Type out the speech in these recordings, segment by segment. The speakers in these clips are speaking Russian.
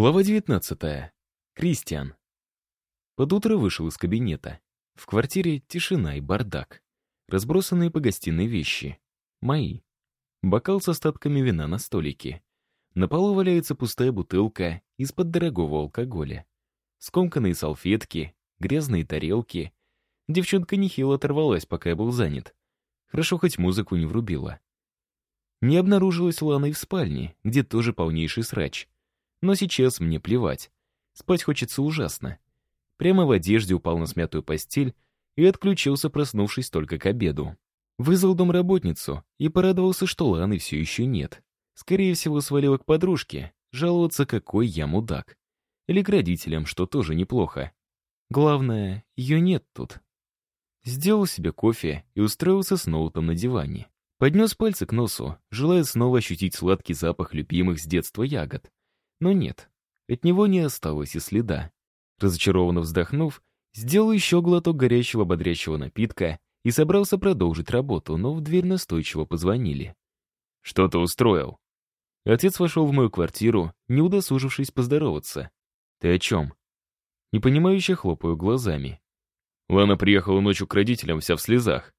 Глава 19. Кристиан. Под утро вышел из кабинета. В квартире тишина и бардак. Разбросанные по гостиной вещи. Мои. Бокал с остатками вина на столике. На полу валяется пустая бутылка из-под дорогого алкоголя. Скомканные салфетки, грязные тарелки. Девчонка нехило оторвалась, пока я был занят. Хорошо, хоть музыку не врубила. Не обнаружилась Лана и в спальне, где тоже полнейший срач. Но сейчас мне плевать. Спать хочется ужасно. Прямо в одежде упал на смятую постель и отключился, проснувшись только к обеду. Вызвал домработницу и порадовался, что Ланы все еще нет. Скорее всего, свалила к подружке, жаловаться, какой я мудак. Или к родителям, что тоже неплохо. Главное, ее нет тут. Сделал себе кофе и устроился с ноутом на диване. Поднес пальцы к носу, желая снова ощутить сладкий запах любимых с детства ягод. Но нет, от него не осталось и следа. Разочарованно вздохнув, сделал еще глоток горячего бодрящего напитка и собрался продолжить работу, но в дверь настойчиво позвонили. «Что ты устроил?» Отец вошел в мою квартиру, не удосужившись поздороваться. «Ты о чем?» Непонимающе хлопаю глазами. Лана приехала ночью к родителям вся в слезах.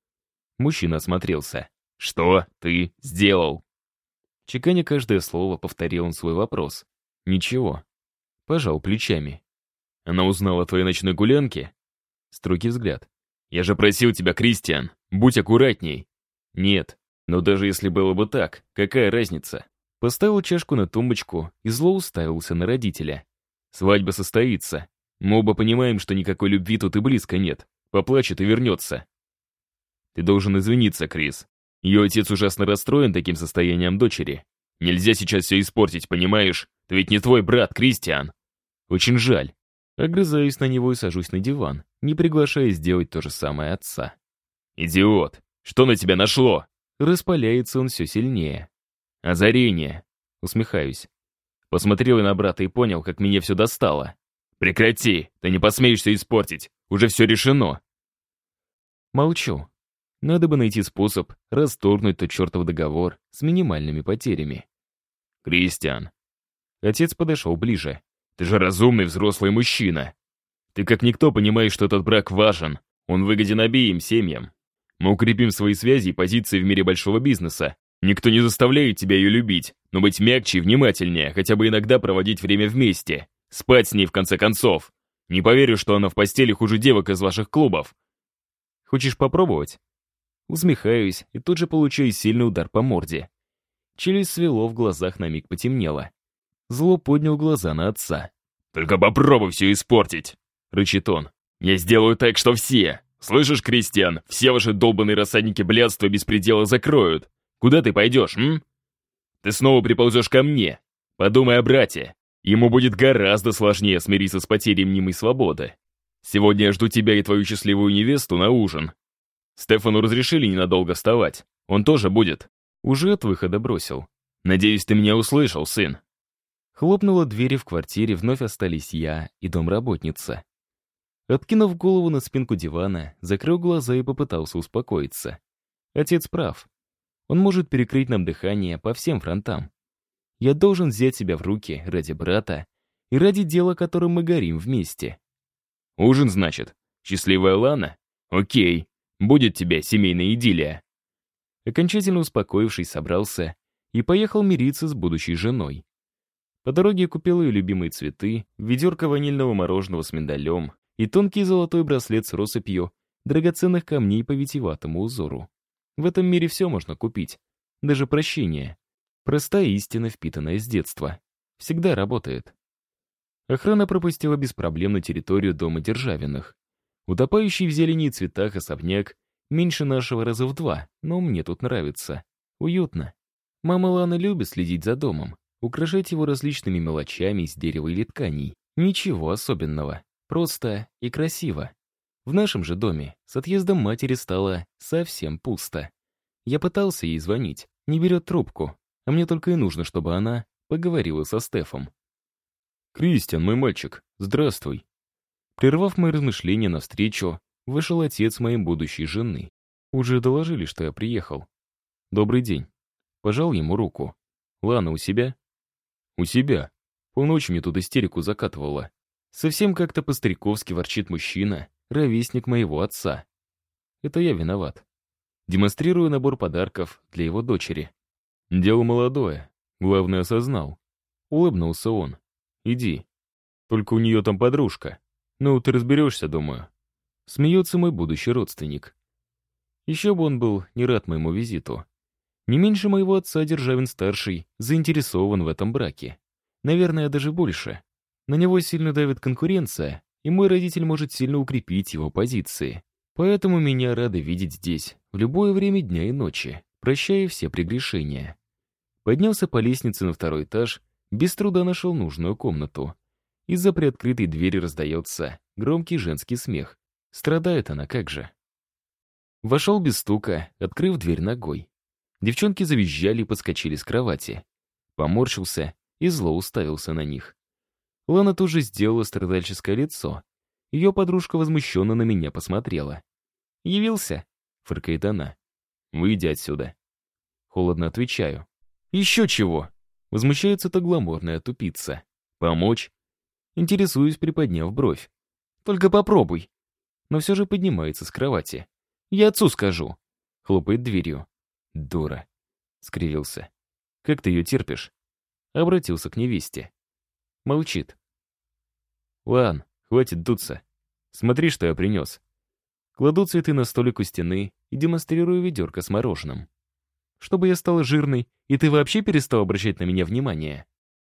Мужчина осмотрелся. «Что ты сделал?» Чеканя каждое слово, повторил он свой вопрос. «Ничего». Пожал плечами. «Она узнала о твоей ночной гулянке?» Строгий взгляд. «Я же просил тебя, Кристиан, будь аккуратней». «Нет, но даже если было бы так, какая разница?» Поставил чашку на тумбочку и зло уставился на родителя. «Свадьба состоится. Мы оба понимаем, что никакой любви тут и близко нет. Поплачет и вернется». «Ты должен извиниться, Крис. Ее отец ужасно расстроен таким состоянием дочери. Нельзя сейчас все испортить, понимаешь? Ты ведь не твой брат, Кристиан. Очень жаль. Огрызаюсь на него и сажусь на диван, не приглашая сделать то же самое отца. «Идиот! Что на тебя нашло?» Распаляется он все сильнее. «Озарение!» Усмехаюсь. Посмотрел я на брата и понял, как меня все достало. «Прекрати! Ты не посмеешь все испортить! Уже все решено!» Молчу. Надо бы найти способ расторгнуть тот чертов договор с минимальными потерями. «Кристиан». Отец подошел ближе. «Ты же разумный взрослый мужчина. Ты как никто понимаешь, что этот брак важен. Он выгоден обеим семьям. Мы укрепим свои связи и позиции в мире большого бизнеса. Никто не заставляет тебя ее любить, но быть мягче и внимательнее, хотя бы иногда проводить время вместе. Спать с ней, в конце концов. Не поверю, что она в постели хуже девок из ваших клубов. Хочешь попробовать? Усмехаюсь и тут же получаю сильный удар по морде. Челюсть свело, в глазах на миг потемнело. Зло поднял глаза на отца. «Только попробуй все испортить!» — рычит он. «Я сделаю так, что все! Слышишь, Кристиан, все ваши долбанные рассадники блядства беспредела закроют! Куда ты пойдешь, м? Ты снова приползешь ко мне! Подумай о брате! Ему будет гораздо сложнее смириться с потерей мнимой свободы. Сегодня я жду тебя и твою счастливую невесту на ужин, Стефану разрешили ненадолго вставать. Он тоже будет. Уже от выхода бросил. Надеюсь, ты меня услышал, сын. Хлопнула дверь в квартире, вновь остались я и домработница. Откинув голову на спинку дивана, закрыл глаза и попытался успокоиться. Отец прав. Он может перекрыть нам дыхание по всем фронтам. Я должен взять себя в руки ради брата и ради дела, которым мы горим вместе. Ужин, значит? Счастливая Лана? Окей. Будет тебе семейная идиллия». Окончательно успокоившись, собрался и поехал мириться с будущей женой. По дороге купил ее любимые цветы, ведерко ванильного мороженого с миндалем и тонкий золотой браслет с россыпью драгоценных камней по витиеватому узору. В этом мире все можно купить, даже прощение. Простая истина, впитанная с детства. Всегда работает. Охрана пропустила без проблем на территорию дома Державиных. Утопающий в зелени и цветах особняк меньше нашего раза в два, но мне тут нравится. Уютно. Мама Лана любит следить за домом, украшать его различными мелочами из дерева или тканей. Ничего особенного. Просто и красиво. В нашем же доме с отъездом матери стало совсем пусто. Я пытался ей звонить, не берет трубку, а мне только и нужно, чтобы она поговорила со Стефом. «Кристиан, мой мальчик, здравствуй. Прервав мои размышления навстречу, вышел отец моей будущей жены. Уже доложили, что я приехал. «Добрый день». Пожал ему руку. «Лана у себя?» «У себя». Полночи мне тут истерику закатывала. Совсем как-то по-стариковски ворчит мужчина, ровесник моего отца. Это я виноват. Демонстрирую набор подарков для его дочери. Дело молодое, главное осознал. Улыбнулся он. Иди. Только у нее там подружка. Ну, ты разберешься, думаю. Смеется мой будущий родственник. Еще бы он был не рад моему визиту. Не меньше моего отца Державин-старший заинтересован в этом браке. Наверное, даже больше. На него сильно давит конкуренция, и мой родитель может сильно укрепить его позиции. Поэтому меня рады видеть здесь, в любое время дня и ночи, прощая все прегрешения. Поднялся по лестнице на второй этаж, без труда нашел нужную комнату. Из-за приоткрытой двери раздается громкий женский смех. Страдает она как же. Вошел без стука, открыв дверь ногой. Девчонки завизжали и подскочили с кровати. Поморщился и зло уставился на них. Лана тоже сделала страдальческое лицо. Ее подружка возмущенно на меня посмотрела. «Явился?» — фыркает она. «Выйди отсюда». Холодно отвечаю. «Еще чего?» — возмущается та гламурная тупица. «Помочь?» Интересуюсь, приподняв бровь. «Только попробуй». Но все же поднимается с кровати. «Я отцу скажу». Хлопает дверью. «Дура», — скривился. «Как ты ее терпишь?» Обратился к невесте. Молчит. «Лан, хватит дуться. Смотри, что я принес». Кладу цветы на столик у стены и демонстрирую ведерко с мороженым. Чтобы я стала жирной, и ты вообще перестал обращать на меня внимание.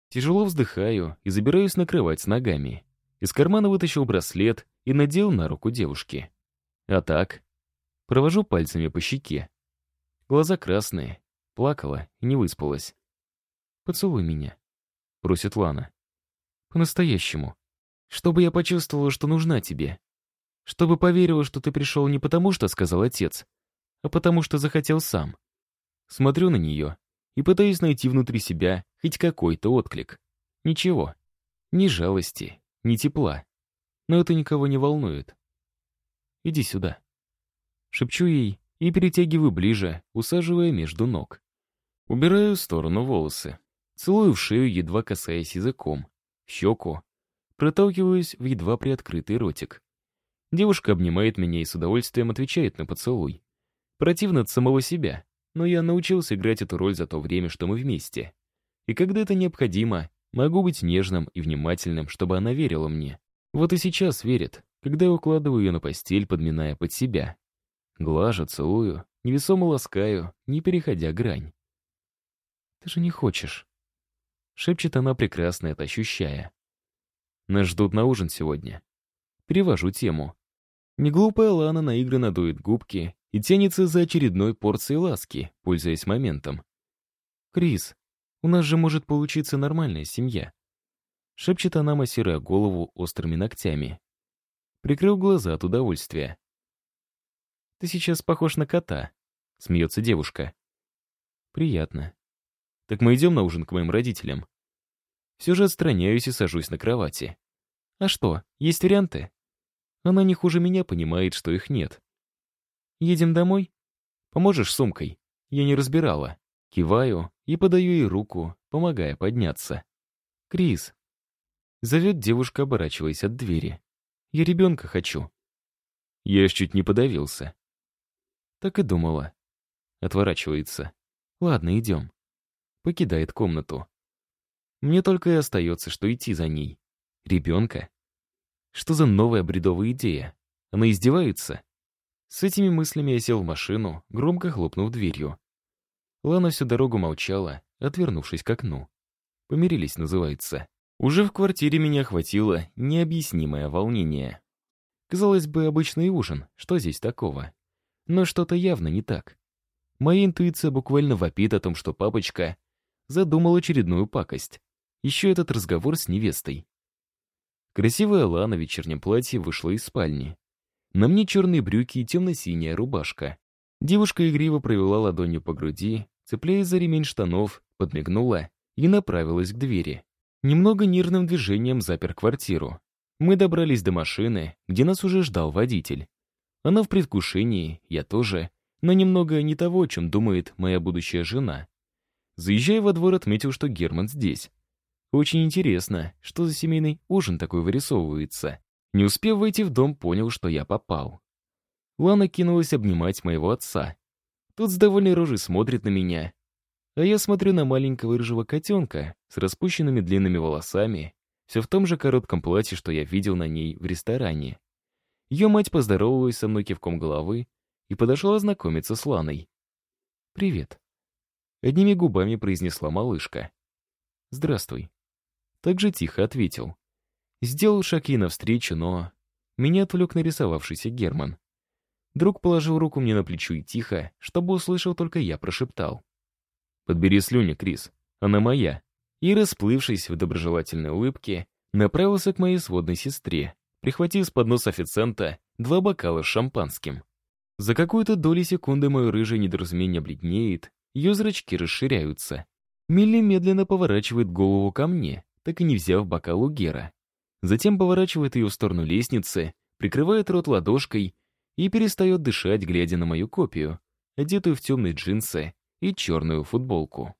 Тяжело вздыхаю и забираюсь накрывать с ногами. Из кармана вытащил браслет и надел на руку девушки. А так? Провожу пальцами по щеке. Глаза красные. Плакала и не выспалась. «Поцелуй меня», — просит Лана. «По-настоящему. Чтобы я почувствовала, что нужна тебе. Чтобы поверила, что ты пришел не потому, что сказал отец, а потому, что захотел сам. Смотрю на нее и пытаюсь найти внутри себя хоть какой-то отклик. Ничего. Ни жалости, ни тепла. Но это никого не волнует. Иди сюда. Шепчу ей и перетягиваю ближе, усаживая между ног. Убираю в сторону волосы. Целую в шею, едва касаясь языком. Щеку. Проталкиваюсь в едва приоткрытый ротик. Девушка обнимает меня и с удовольствием отвечает на поцелуй. Противно от самого себя, но я научился играть эту роль за то время, что мы вместе. И когда это необходимо, могу быть нежным и внимательным, чтобы она верила мне. Вот и сейчас верит, когда я укладываю ее на постель, подминая под себя. Глажу, целую, невесомо ласкаю, не переходя грань. «Ты же не хочешь», — шепчет она, прекрасно это ощущая. «Нас ждут на ужин сегодня». Перевожу тему. Неглупая Лана наигранно дует губки и тянется за очередной порцией ласки, пользуясь моментом. «Крис, у нас же может получиться нормальная семья», шепчет она, массируя голову острыми ногтями. Прикрыл глаза от удовольствия. «Ты сейчас похож на кота», — смеется девушка. «Приятно. Так мы идем на ужин к моим родителям?» Все же отстраняюсь и сажусь на кровати. «А что, есть варианты?» Она не хуже меня понимает, что их нет. «Едем домой? Поможешь сумкой?» Я не разбирала. Киваю и подаю ей руку, помогая подняться. «Крис!» Зовет девушка, оборачиваясь от двери. «Я ребенка хочу». Я аж чуть не подавился. Так и думала. Отворачивается. «Ладно, идем». Покидает комнату. Мне только и остается, что идти за ней. Ребенка? Что за новая бредовая идея? Она издевается? С этими мыслями я сел в машину, громко хлопнув дверью. Лана всю дорогу молчала, отвернувшись к окну. Помирились, называется. Уже в квартире меня охватило необъяснимое волнение. Казалось бы, обычный ужин, что здесь такого? Но что-то явно не так. Моя интуиция буквально вопит о том, что папочка задумал очередную пакость. Еще этот разговор с невестой. Красивая Лана в вечернем платье вышла из спальни. На мне черные брюки и темно-синяя рубашка. Девушка игриво провела ладонью по груди, цепляясь за ремень штанов, подмигнула и направилась к двери. Немного нервным движением запер квартиру. Мы добрались до машины, где нас уже ждал водитель. Она в предвкушении, я тоже, но немного не того, о чем думает моя будущая жена. Заезжая во двор, отметил, что Герман здесь. Очень интересно, что за семейный ужин такой вырисовывается. Не успев войти в дом, понял, что я попал. Лана кинулась обнимать моего отца. Тот с довольной рожей смотрит на меня, а я смотрю на маленького рыжего котенка с распущенными длинными волосами, все в том же коротком платье, что я видел на ней в ресторане. Ее мать поздоровалась со мной кивком головы и подошла знакомиться с Ланой. «Привет», — одними губами произнесла малышка. «Здравствуй». Так же тихо ответил. Сделал шаг ей навстречу, но... Меня отвлек нарисовавшийся Герман. Друг положил руку мне на плечо и тихо, чтобы услышал только я, прошептал. «Подбери слюни, Крис, она моя». И, расплывшись в доброжелательной улыбке, направился к моей сводной сестре, прихватив с подноса официанта два бокала с шампанским. За какую-то долю секунды мое рыжее недоразумение бледнеет, ее зрачки расширяются. Милли медленно поворачивает голову ко мне, так и не взяв бокал у Гера. Затем поворачивает ее в сторону лестницы, прикрывает рот ладошкой и перестает дышать, глядя на мою копию, одетую в темные джинсы и черную футболку.